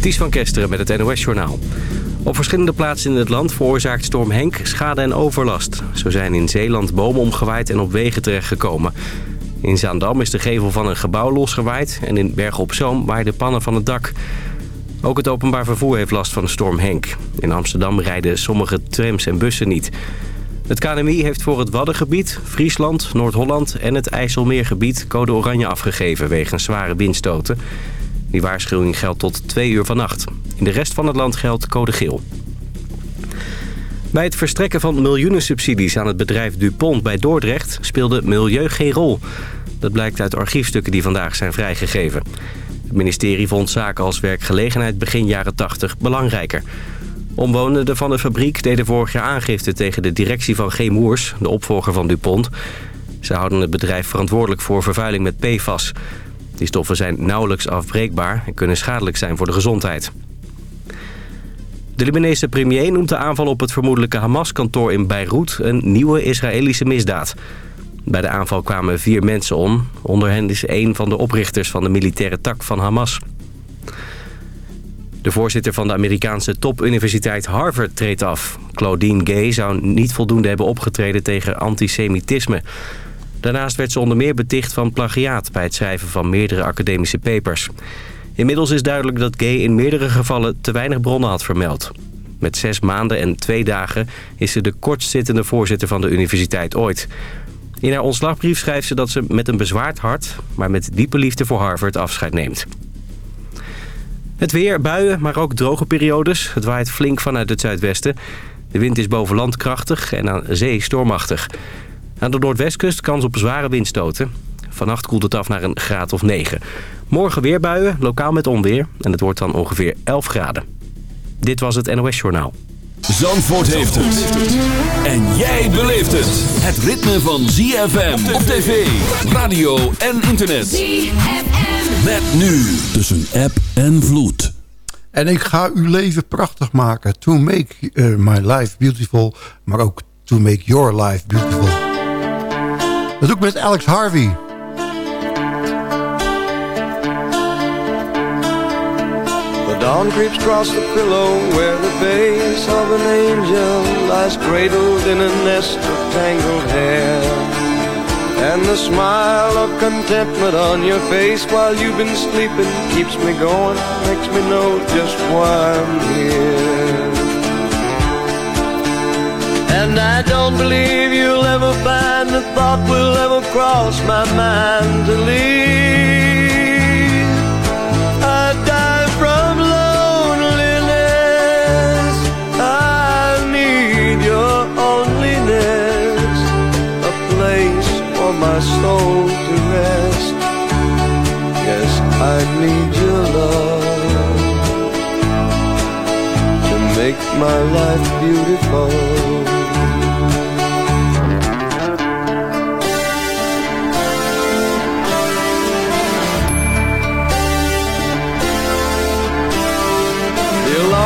Ties van Kesteren met het NOS-journaal. Op verschillende plaatsen in het land veroorzaakt storm Henk schade en overlast. Zo zijn in Zeeland bomen omgewaaid en op wegen terechtgekomen. In Zaandam is de gevel van een gebouw losgewaaid... en in Bergen op Zoom waaiden pannen van het dak. Ook het openbaar vervoer heeft last van de storm Henk. In Amsterdam rijden sommige trams en bussen niet. Het KNMI heeft voor het Waddengebied, Friesland, Noord-Holland en het IJsselmeergebied code oranje afgegeven wegens zware windstoten. Die waarschuwing geldt tot twee uur vannacht. In de rest van het land geldt code geel. Bij het verstrekken van miljoenen subsidies aan het bedrijf DuPont bij Dordrecht speelde milieu geen rol. Dat blijkt uit archiefstukken die vandaag zijn vrijgegeven. Het ministerie vond zaken als werkgelegenheid begin jaren 80 belangrijker. Omwonenden van de fabriek deden vorig jaar aangifte tegen de directie van G. Moers, de opvolger van DuPont. Ze houden het bedrijf verantwoordelijk voor vervuiling met PFAS. Die stoffen zijn nauwelijks afbreekbaar en kunnen schadelijk zijn voor de gezondheid. De Libanese premier noemt de aanval op het vermoedelijke Hamas-kantoor in Beirut een nieuwe Israëlische misdaad. Bij de aanval kwamen vier mensen om. Onder hen is een van de oprichters van de militaire tak van Hamas. De voorzitter van de Amerikaanse topuniversiteit Harvard treedt af. Claudine Gay zou niet voldoende hebben opgetreden tegen antisemitisme. Daarnaast werd ze onder meer beticht van plagiaat... bij het schrijven van meerdere academische papers. Inmiddels is duidelijk dat Gay in meerdere gevallen te weinig bronnen had vermeld. Met zes maanden en twee dagen is ze de kortzittende voorzitter van de universiteit ooit. In haar ontslagbrief schrijft ze dat ze met een bezwaard hart... maar met diepe liefde voor Harvard afscheid neemt. Het weer, buien, maar ook droge periodes. Het waait flink vanuit het zuidwesten. De wind is boven land krachtig en aan zee stormachtig. Aan de noordwestkust kans op zware windstoten. Vannacht koelt het af naar een graad of 9. Morgen weer buien, lokaal met onweer. En het wordt dan ongeveer 11 graden. Dit was het NOS Journaal. Zandvoort heeft het. En jij beleeft het. Het ritme van ZFM op tv, radio en internet. ZFM. Met nu tussen app en vloed. En ik ga uw leven prachtig maken. To make uh, my life beautiful. Maar ook to make your life beautiful. Dat doe ik met Alex Harvey. The Dawn creeps across the pillow where the face of an angel lies cradled in a nest of tangled hair. And the smile of contentment on your face while you've been sleeping keeps me going, makes me know just why I'm here. And I don't believe you'll ever find the thought will ever cross my mind to leave. I die from loneliness. I need your onlyness, a place for my soul to rest. Yes, I need your love to make my life beautiful.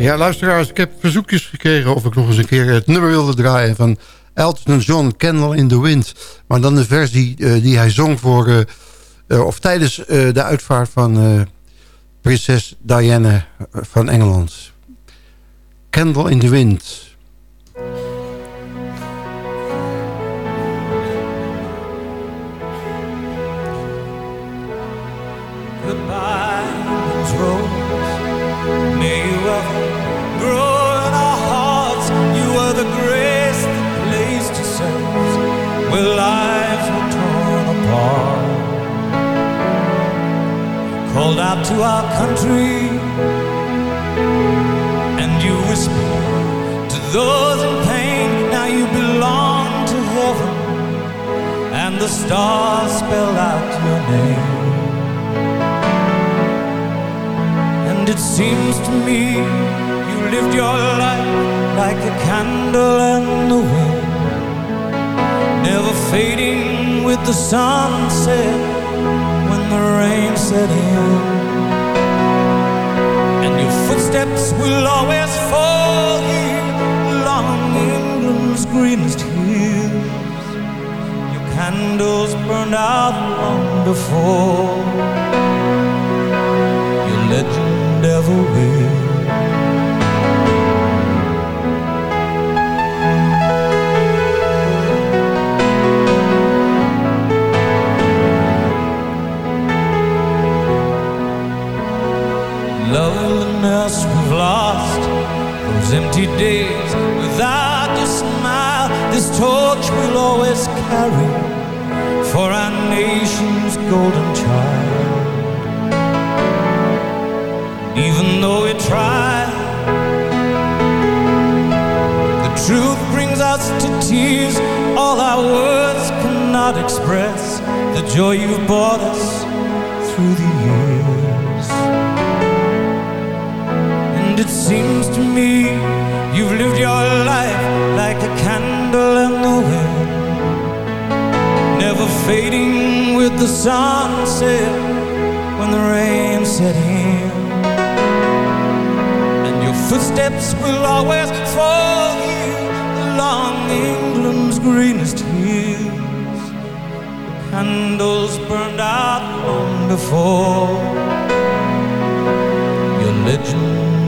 Ja, luisteraars, ik heb verzoekjes gekregen of ik nog eens een keer het nummer wilde draaien van Elton John, Candle in the Wind. Maar dan de versie uh, die hij zong voor, uh, uh, of tijdens de uitvaart van prinses Diana van Engeland. Candle in the Wind. Out to our country. And you whisper to those in pain now you belong to heaven. And the stars spell out your name. And it seems to me you lived your life like a candle in the wind. Never fading with the sunset When the rain set in footsteps will always fall here. Along England's greenest hills Your candles burned out long before. Your legend ever will loneliness we've lost. Those empty days without your smile. This torch we'll always carry For our nation's golden child. Even though we try The truth brings us to tears. All our words cannot express The joy you've brought us through the years it seems to me you've lived your life like a candle in the wind Never fading with the sunset when the rain set in. And your footsteps will always fall here along England's greenest hills. Candles burned out long before. Your legend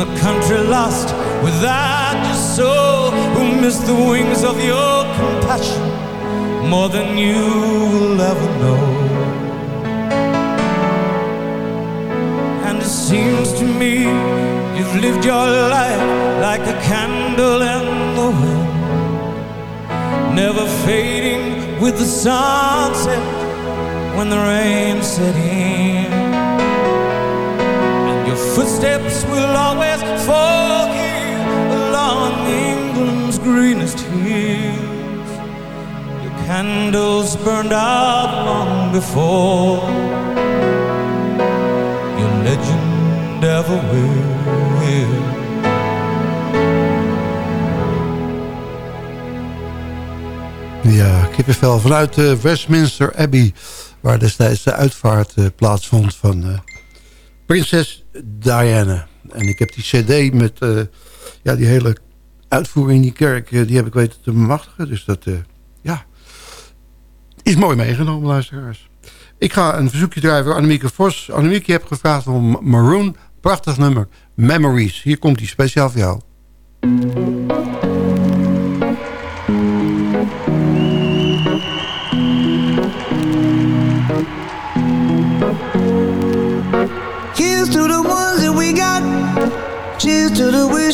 a country lost without your soul. Who missed the wings of your compassion more than you will ever know. And it seems to me you've lived your life like a candle in the wind, never fading with the sunset when the rain set in footsteps will always fall here along England's greenest hills. Your candles burned out long before. Your legend ever will. Ja, kippenvel vanuit uh, Westminster Abbey... waar destijds de uitvaart uh, plaatsvond van uh, prinses Diana. En ik heb die cd met uh, ja, die hele uitvoering in die kerk... Uh, die heb ik weten te bemachtigen. Dus dat uh, ja, is mooi meegenomen, luisteraars. Ik ga een verzoekje draaien voor Annemieke Vos. Annemieke, je hebt gevraagd om Maroon. Prachtig nummer. Memories. Hier komt die speciaal voor jou.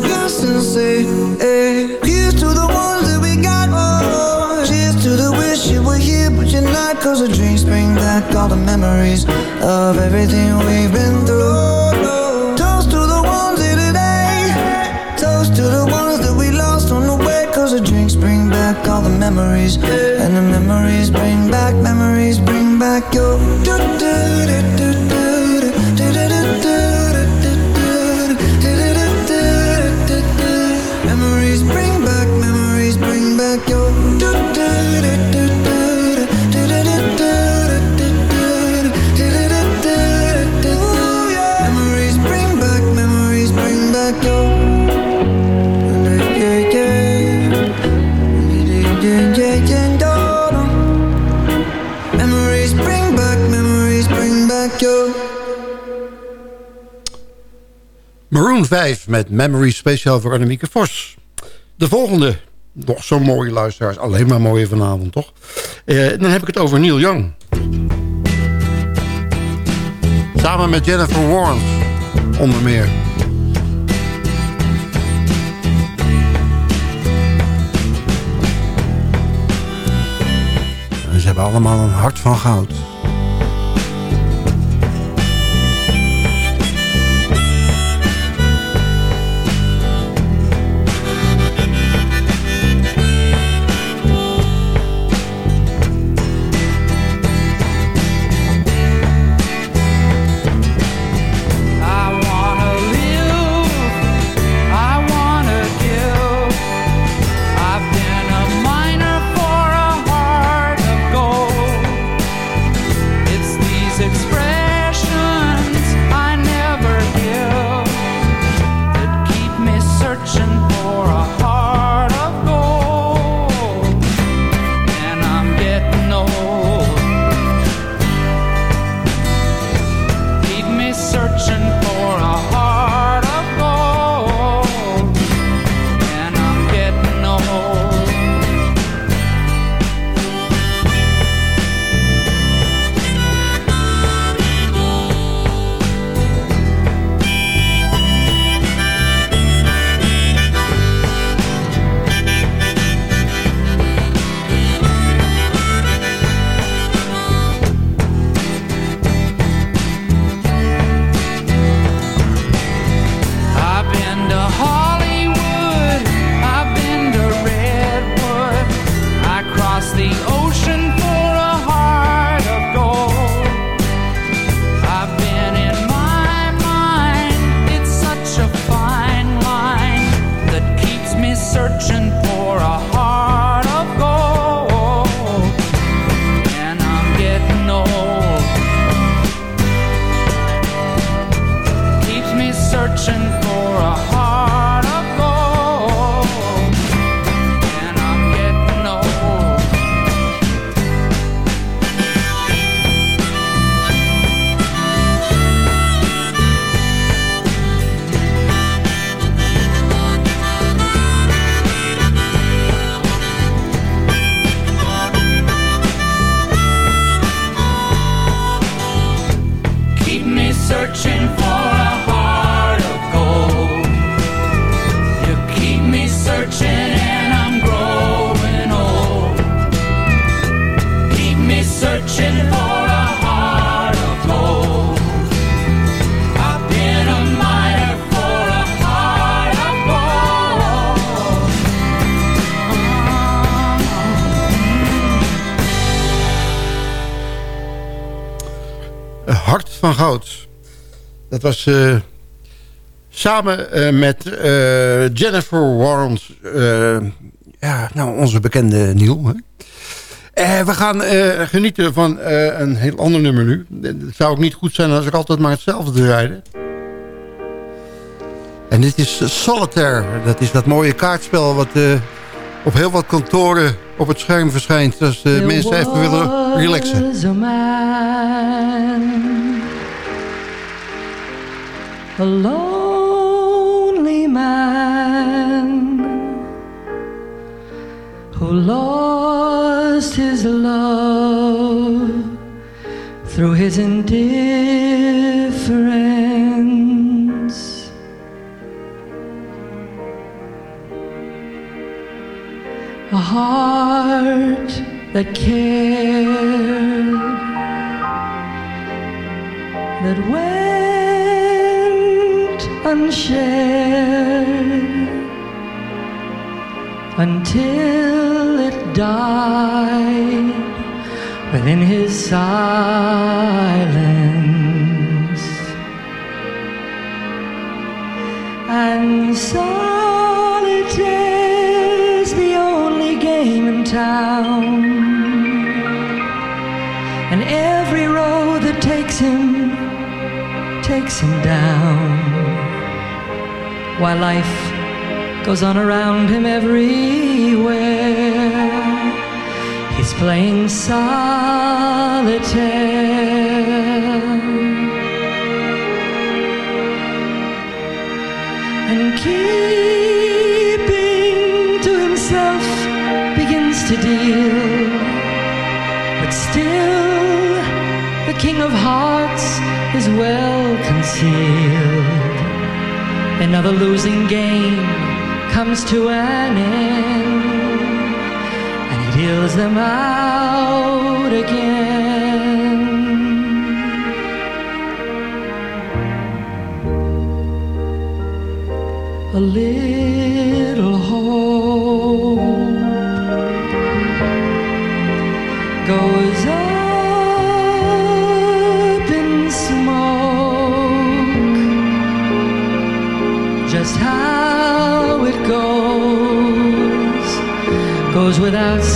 glass and to the ones that we got oh, Cheers to the wish you were here but you're not Cause the drinks bring back all the memories Of everything we've been through. Toast to the ones here today Toast to the ones that we lost on the way Cause the drinks bring back all the memories And the memories bring back, memories bring back your Maroon 5 met Memory speciaal voor Annemieke Vos. De volgende, nog zo'n mooie luisteraars. Alleen maar mooie vanavond, toch? Eh, dan heb ik het over Neil Young. Samen met Jennifer Warren, onder meer. Ze hebben allemaal een hart van goud. Dat was samen met Jennifer Warrens, ja, nou, onze bekende Niel. Hè? we gaan genieten van een heel ander nummer nu. Het zou ook niet goed zijn als ik altijd maar hetzelfde draaide. En dit is Solitaire. Dat is dat mooie kaartspel wat op heel wat kantoren op het scherm verschijnt. Als de mensen even willen relaxen. A, lonely man Who lost his love Through his indifference. A heart that cared, that unshared until it died within his silence. And solitaire town. And every road that takes him, takes him down. While life goes on around him everywhere, he's playing solitaire. And keeping to himself begins to deal. But still, the King of Hearts is well concealed. Another losing game comes to an end, and he deals them out again. A little without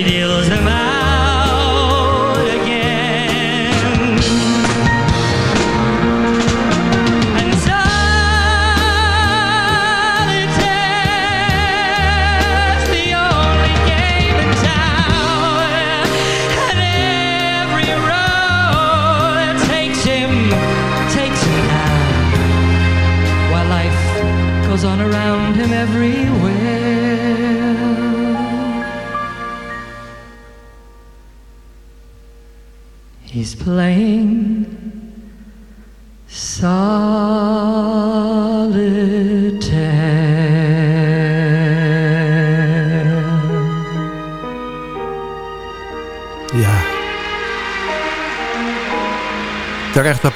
it is the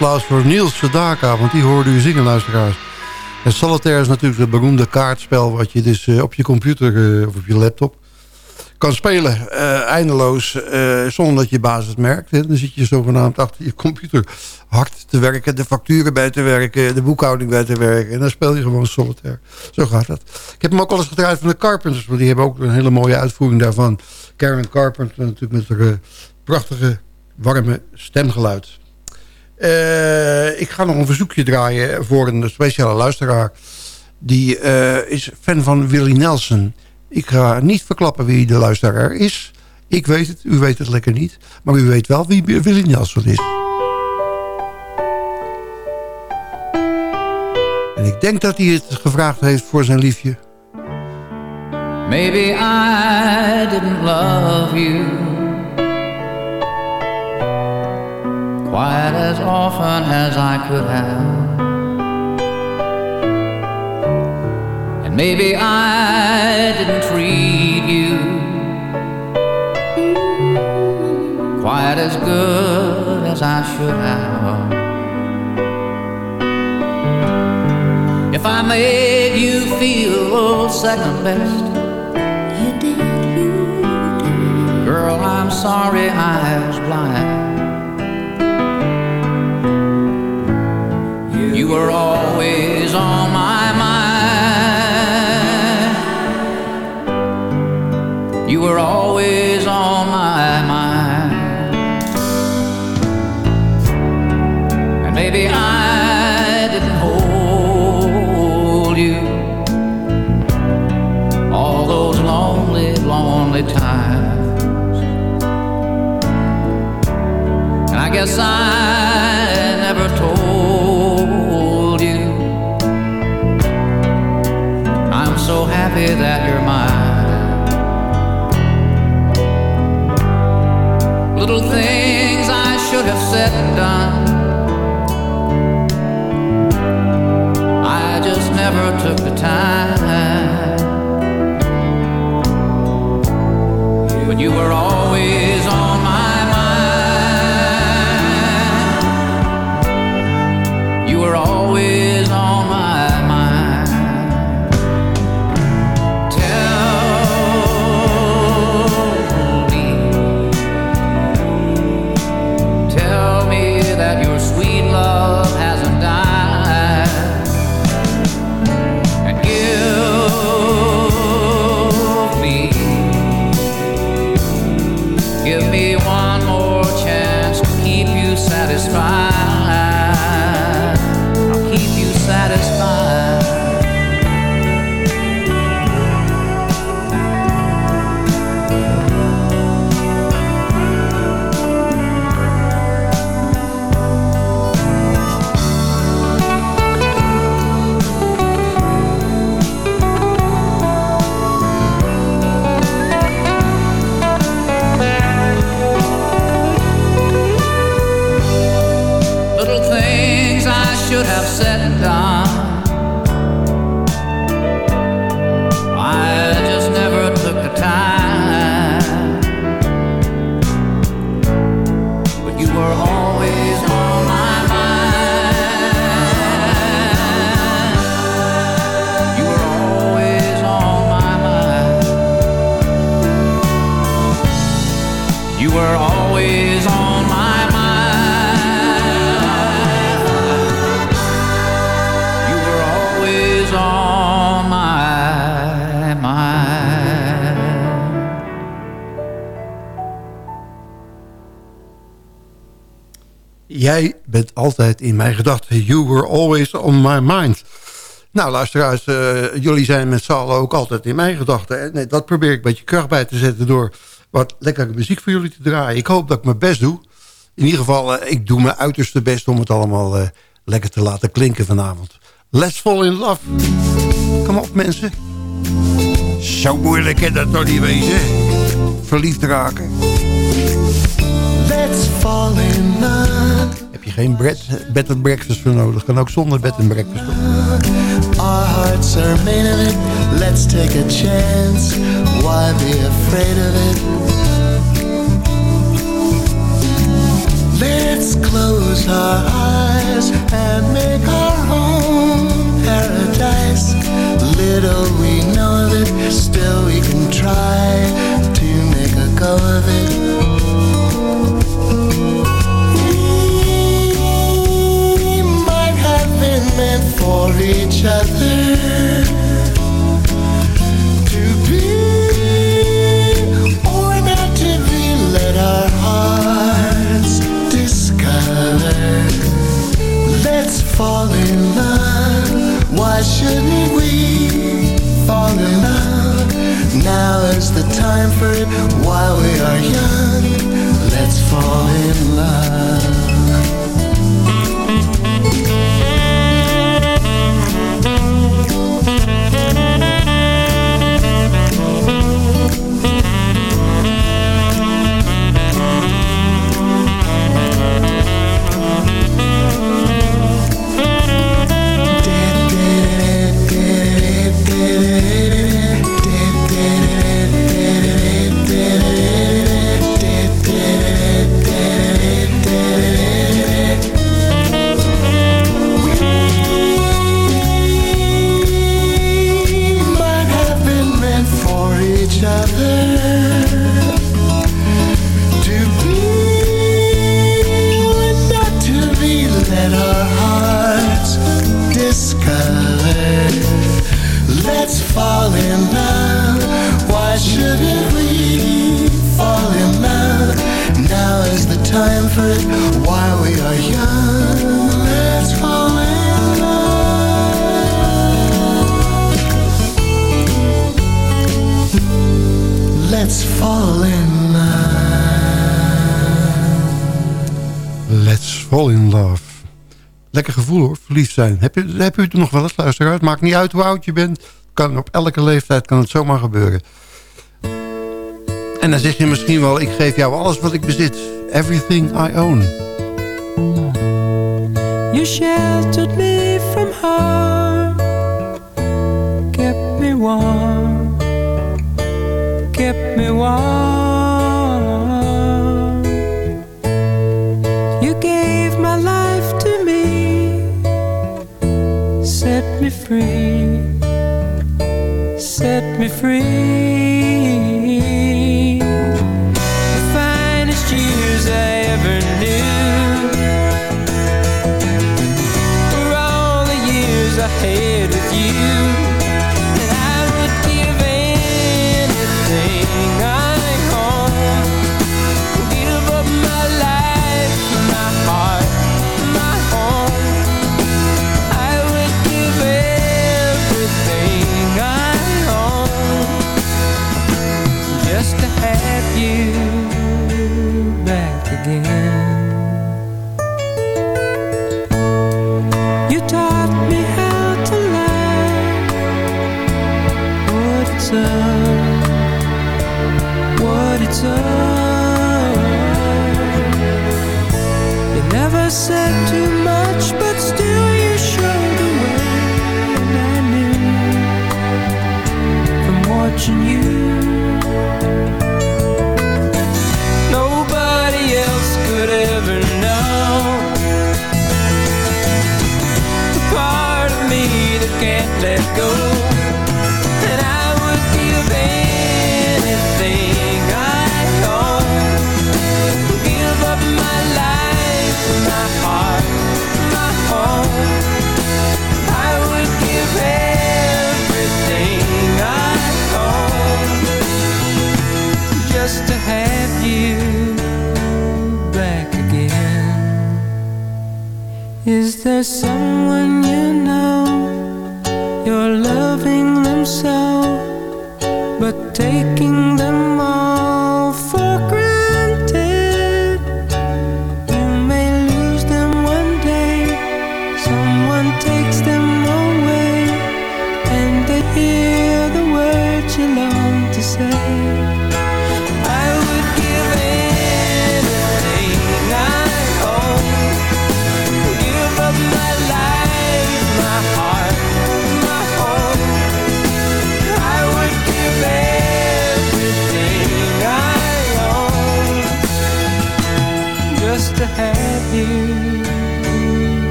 applaus voor Niels Sedaka, want die hoorde u zingen, luisteraars. En solitaire is natuurlijk het beroemde kaartspel... wat je dus op je computer of op je laptop kan spelen. eindeloos, zonder dat je basis merkt. Dan zit je zogenaamd achter je computer hard te werken... de facturen bij te werken, de boekhouding bij te werken. En dan speel je gewoon solitaire. Zo gaat dat. Ik heb hem ook al eens gedraaid van de Carpenters... maar die hebben ook een hele mooie uitvoering daarvan. Karen Carpenter natuurlijk met haar prachtige, warme stemgeluid. Uh, ik ga nog een verzoekje draaien voor een speciale luisteraar. Die uh, is fan van Willie Nelson. Ik ga niet verklappen wie de luisteraar is. Ik weet het, u weet het lekker niet. Maar u weet wel wie Willie Nelson is. En ik denk dat hij het gevraagd heeft voor zijn liefje. Maybe I didn't love you Quite as often as I could have. And maybe I didn't treat you Quite as good as I should have. If I made you feel second best You did, you did. Girl, I'm sorry I was blind were always on my mind. You were always on my mind. And maybe I didn't hold you All those lonely, lonely times. And I guess I happy that you're mine. Little things I should have said and done. I just never took the time. But you were always mijn gedachten. You were always on my mind. Nou, luisteraars, uh, jullie zijn met z'n allen ook altijd in mijn gedachten. En nee, dat probeer ik een beetje kracht bij te zetten... door wat lekkere muziek voor jullie te draaien. Ik hoop dat ik mijn best doe. In ieder geval, uh, ik doe mijn uiterste best... om het allemaal lekker te laten klinken vanavond. Let's fall in love. Kom op, mensen. Zo moeilijk kan dat toch niet wezen? Verliefd raken. Let's fall in love geen bread, bed and breakfast voor nodig. Kan ook zonder bed and breakfast. Our hearts are made of it. Let's take a chance. Why be afraid of it? Let's close our eyes and make our home paradise. Little we know of it, still we can try to make a go of it. for each other. to be or not to be, let our hearts discover. Let's fall in love Why shouldn't we fall in love Now is the time for it while we are young Let's fall in love fall in love. Lekker gevoel hoor, verliefd zijn. Heb, je, heb u het nog wel eens, luisteraar? Het maakt niet uit hoe oud je bent. Kan, op elke leeftijd kan het zomaar gebeuren. En dan zeg je misschien wel, ik geef jou alles wat ik bezit. Everything I own. You sheltered me from harm, kept me warm, kept me warm. Free, set me free.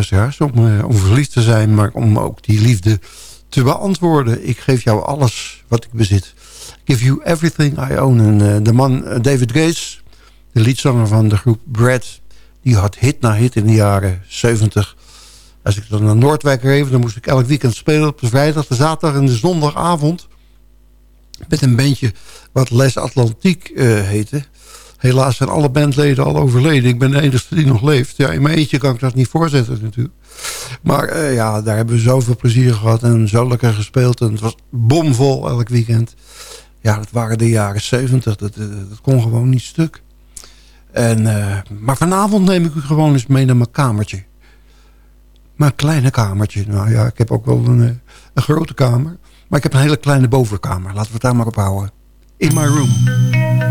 Eh, om verliefd te zijn, maar om ook die liefde te beantwoorden. Ik geef jou alles wat ik bezit. Give you everything I own. En eh, de man eh, David Gates, de liedzanger van de groep Brad... die had hit na hit in de jaren 70. Als ik dan naar Noordwijk reed, dan moest ik elk weekend spelen... op de vrijdag, de zaterdag en de zondagavond. Met een bandje wat Les Atlantiek heette. Helaas zijn alle bandleden al overleden. Ik ben de enige die nog leeft. Ja, in mijn eentje kan ik dat niet voorzetten natuurlijk. Maar uh, ja, daar hebben we zoveel plezier gehad en zo lekker gespeeld. En het was bomvol elk weekend. Ja, dat waren de jaren 70. Dat, dat kon gewoon niet stuk. En, uh, maar vanavond neem ik u gewoon eens mee naar mijn kamertje. Mijn kleine kamertje. Nou ja, ik heb ook wel een, een grote kamer. Maar ik heb een hele kleine bovenkamer. Laten we het daar maar op houden. In my room.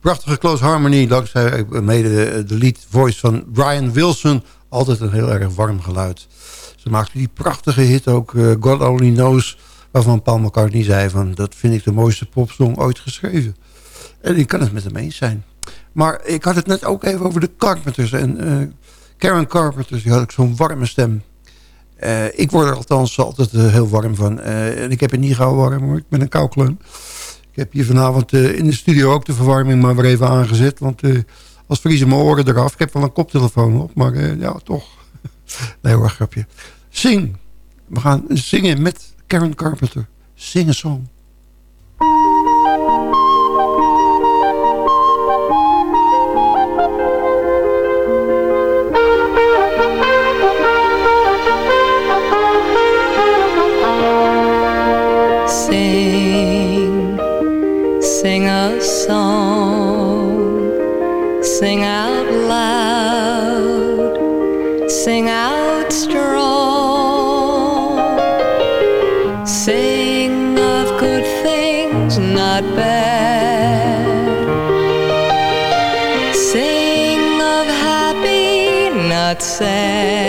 Prachtige close harmony, dankzij mede de lead voice van Brian Wilson. Altijd een heel erg warm geluid. Ze maakte die prachtige hit ook, uh, God Only Knows... waarvan Paul McCartney zei van... dat vind ik de mooiste popsong ooit geschreven. En ik kan het met hem eens zijn. Maar ik had het net ook even over de Carpenters. En uh, Karen Carpenters, die had ik zo'n warme stem. Ik word er althans altijd heel warm van. en ik heb het niet gauw warm hoor. Ik ben een koukleun. Ik heb hier vanavond uh, in de studio ook de verwarming maar weer even aangezet. Want uh, als vriezen mijn oren eraf. Ik heb wel een koptelefoon op, maar uh, ja, toch. nee hoor, grapje. Zing. We gaan zingen met Karen Carpenter. Sing a song. Not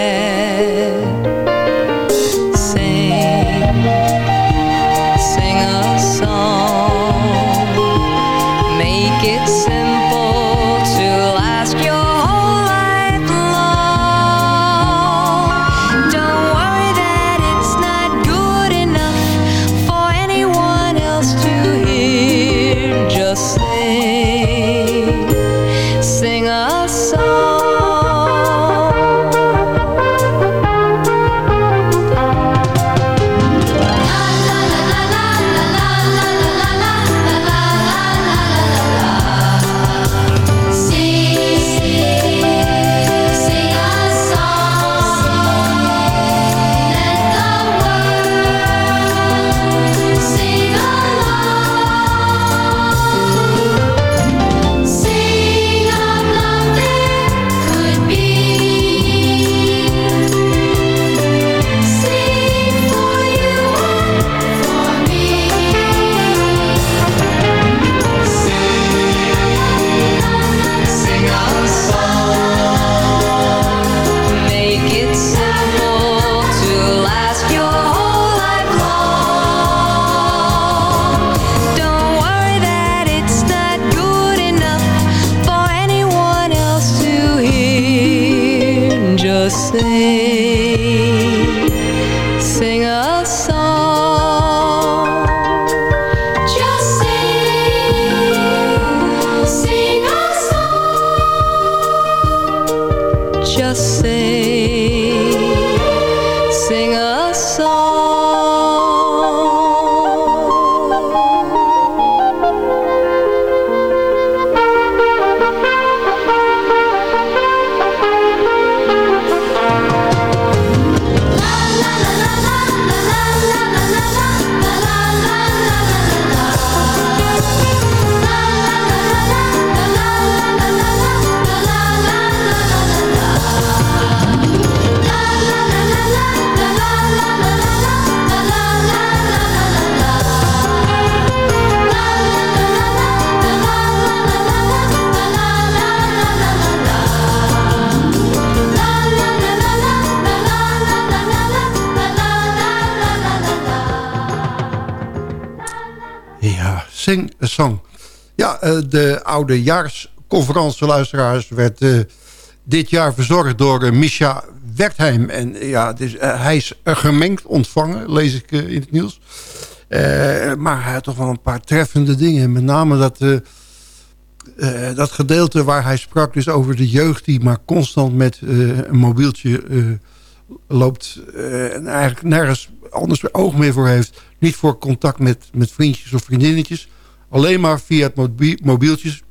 Sing, de oude jaarsconferentie luisteraars werd eh, dit jaar verzorgd door uh, Misha Wertheim. En ja, dus, hij is gemengd ontvangen, lees ik in het nieuws. maar hij had toch wel een paar treffende dingen. Met name dat, dat gedeelte waar hij sprak dus over de jeugd... die maar constant met een mobieltje loopt... en eigenlijk nergens anders oog meer voor heeft. Niet voor contact met, met vriendjes of vriendinnetjes. Alleen maar via het mobieltjes.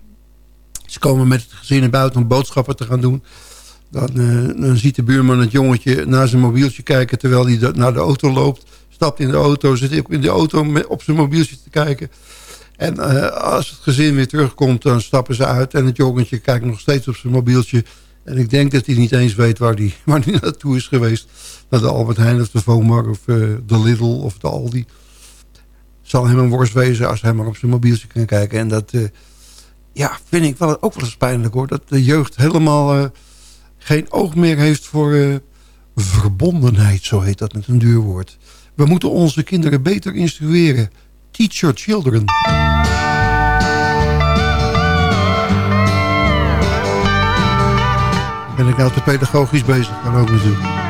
Ze komen met het gezin naar buiten om boodschappen te gaan doen. Dan, uh, dan ziet de buurman het jongetje naar zijn mobieltje kijken... terwijl hij naar de auto loopt. Stapt in de auto, zit in de auto op zijn mobieltje te kijken. En uh, als het gezin weer terugkomt, dan stappen ze uit... en het jongetje kijkt nog steeds op zijn mobieltje... En ik denk dat hij niet eens weet waar hij waar naartoe is geweest. Naar de Albert Heijn of de Vomar of uh, de Lidl of de Aldi. Zal hem een worst wezen als hij maar op zijn mobieltje kan kijken. En dat uh, ja, vind ik wel, ook wel eens pijnlijk hoor. Dat de jeugd helemaal uh, geen oog meer heeft voor verbondenheid. Zo heet dat met een duur woord. We moeten onze kinderen beter instrueren. Teach your children. ben ik nou te pedagogisch bezig. Kan ook natuurlijk.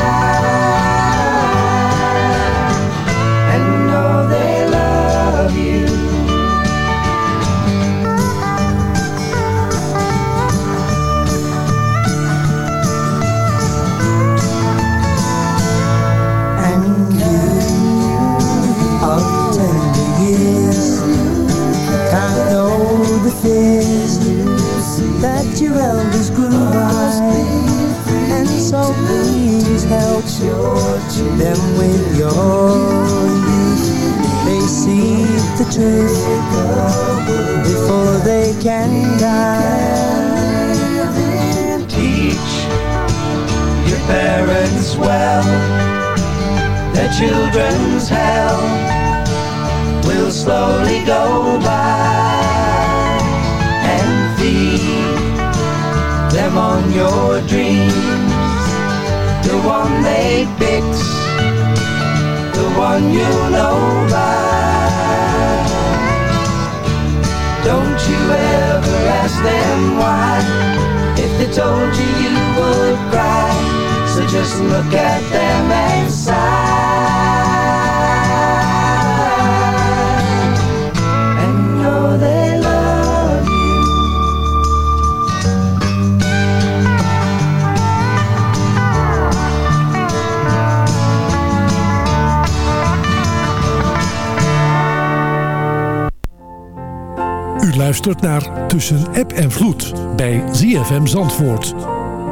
Naar Tussen App en Vloed bij ZFM Zandvoort.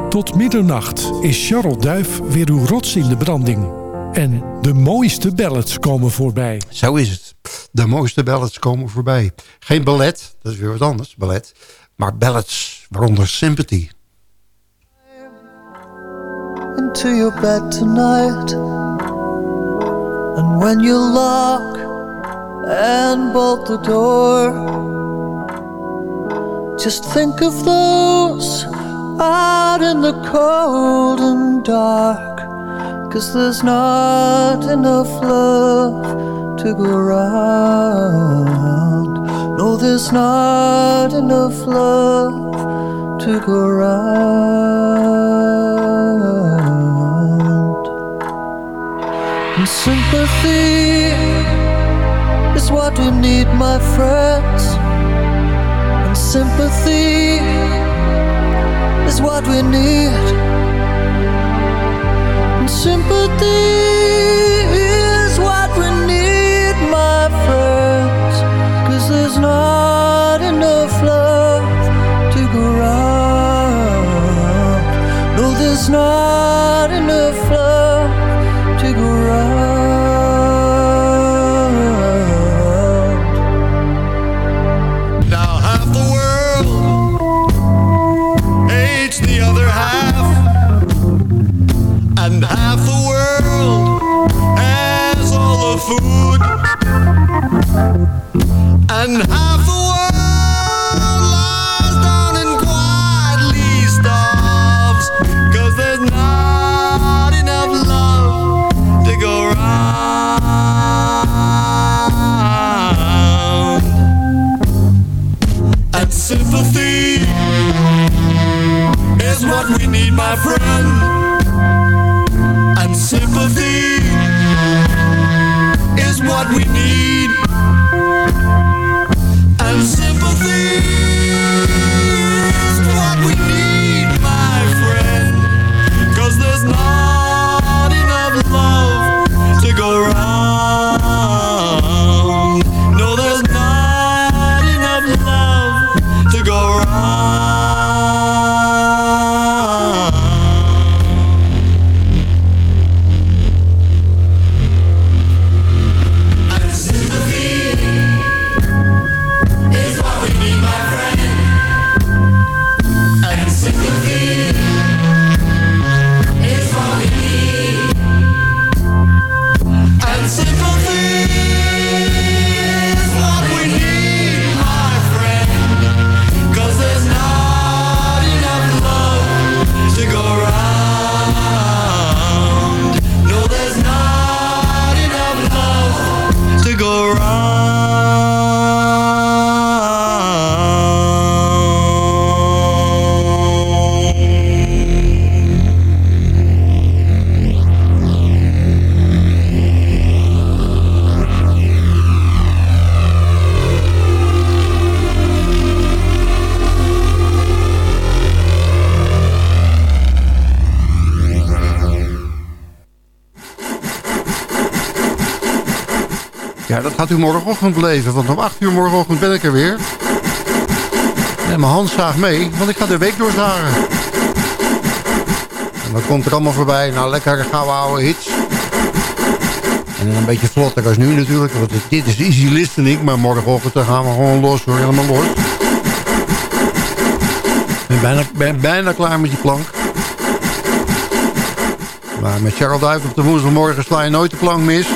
Tot middernacht is Charles Duif weer uw rots in de branding. En de mooiste ballads komen voorbij. Zo is het. De mooiste ballads komen voorbij. Geen ballet, dat is weer wat anders, ballet. Maar ballads, waaronder Sympathy. Into your bed tonight And when you lock and bolt the door Just think of those out in the cold and dark Cause there's not enough love to go around. No, there's not enough love to go around. And sympathy is what we need, my friends. Is what we need. And sympathy is what we need, my there's not morgenochtend beleven, want om 8 uur morgenochtend ben ik er weer. En mijn hand zaagt mee, want ik ga de week doorzagen. En dan komt er allemaal voorbij, nou lekker gouden oude hits. En een beetje vlotter als nu natuurlijk, want dit is easy listening. Maar morgenochtend gaan we gewoon los hoor, helemaal los. Ik ben bijna, ben klaar met die plank. Maar met Cheryl Duif op de woensdagmorgen sla je nooit de plank mis.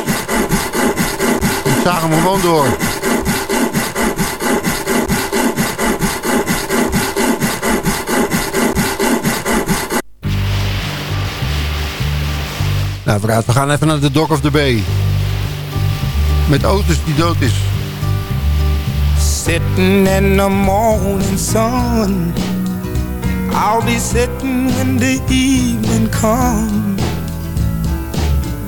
Ik zag hem gewoon door. Nou, vooruit, we gaan even naar de Dock of the Bay. Met Otis die dood is. Sitting in the morning sun I'll be sitting when the evening comes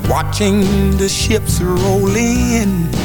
Watching the ships roll in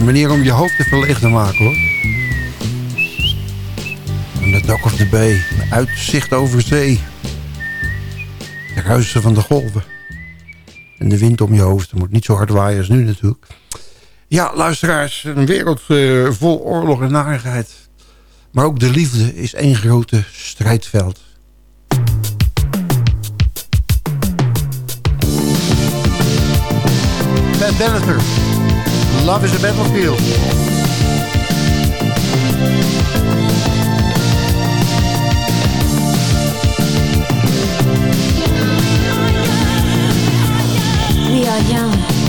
eh, manier om je hoofd te verlicht te maken hoor. On the dock of the bay. Uitzicht over zee. De ruisen van de golven. En de wind om je hoofd. Het moet niet zo hard waaien als nu natuurlijk. Ja, luisteraars. Een wereld eh, vol oorlog en narigheid. Maar ook de liefde is één grote strijdveld. Pat Benatar. Love is a battlefield. We are young.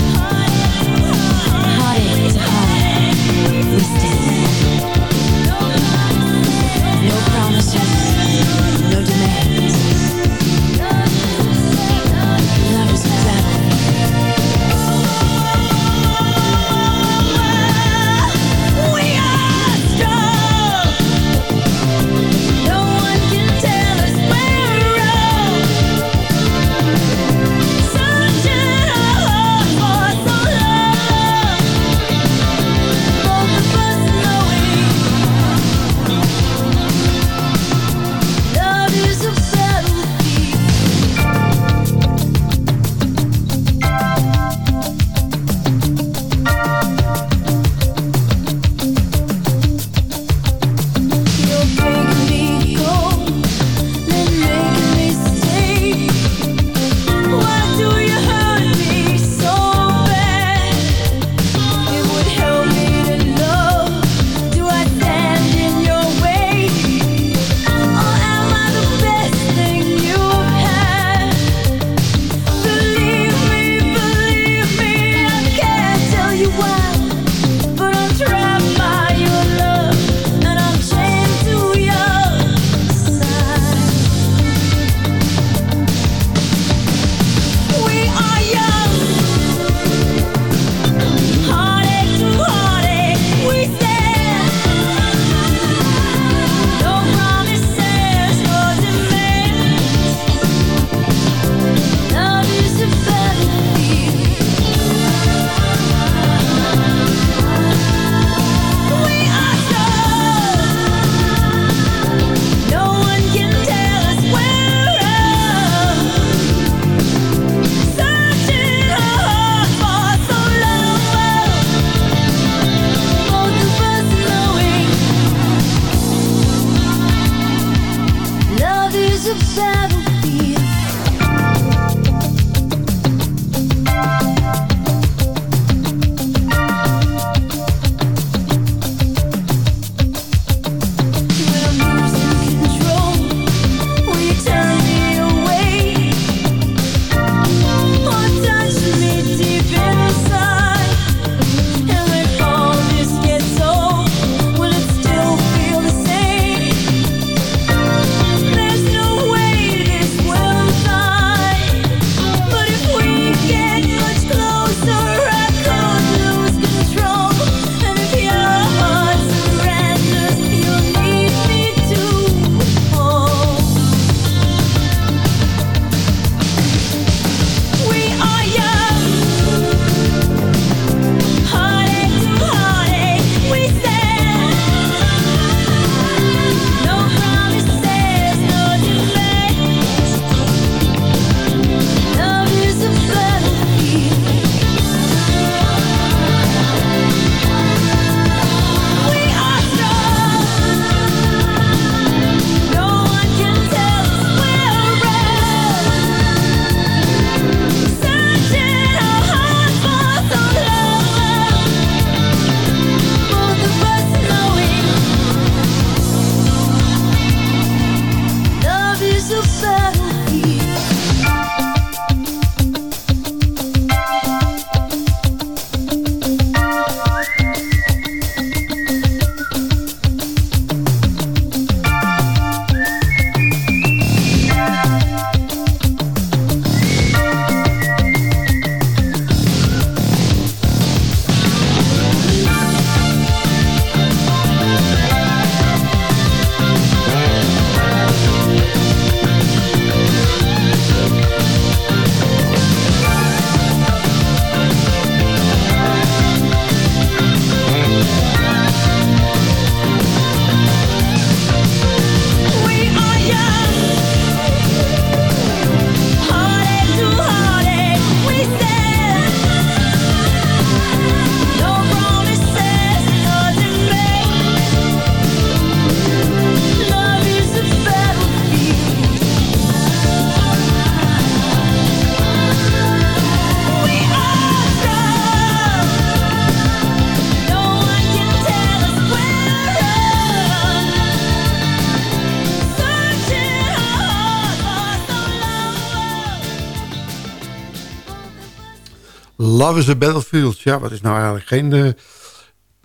Love is a Battlefield. Ja, wat is nou eigenlijk geen, uh,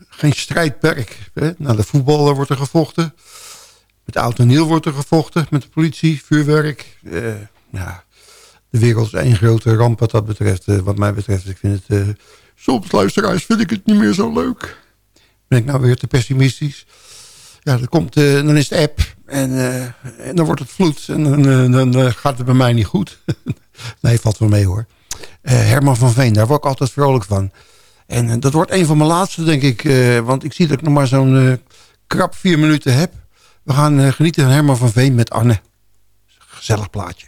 geen strijdperk. Hè? De voetballer wordt er gevochten. Met oud en nieuw wordt er gevochten. Met de politie, vuurwerk. Uh, ja, de wereld is één grote ramp wat dat betreft. Uh, wat mij betreft. Ik vind het... soms, luisteraars, vind ik het niet meer zo leuk. Ben ik nou weer te pessimistisch? Ja, dan, komt, dan is de app. En, en dan wordt het vloed. En dan, dan gaat het bij mij niet goed. nee, valt wel mee hoor. Uh, Herman van Veen, daar word ik altijd vrolijk van. En uh, dat wordt een van mijn laatste, denk ik. Uh, want ik zie dat ik nog maar zo'n krap vier minuten heb. We gaan genieten van Herman van Veen met Anne. Gezellig plaatje.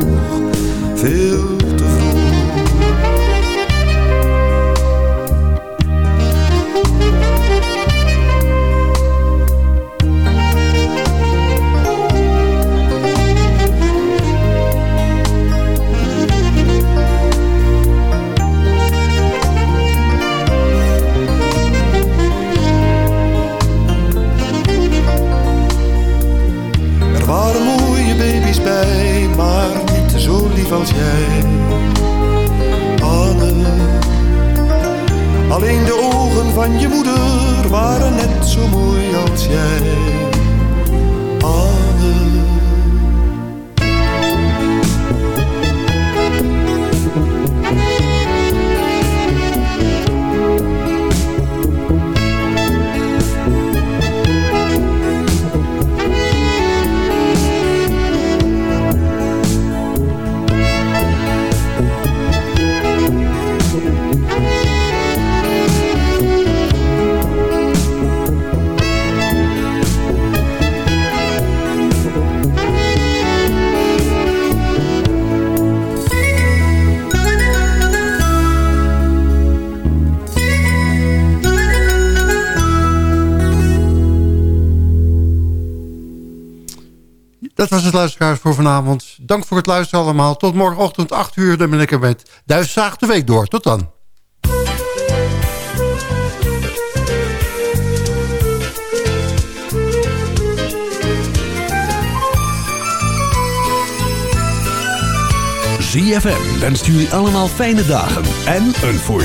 Dank voor het luisteren allemaal. Tot morgenochtend 8 uur. Dan ben ik er met Duifzaag de Week door. Tot dan. ZFM wenst jullie allemaal fijne dagen en een voorzitter.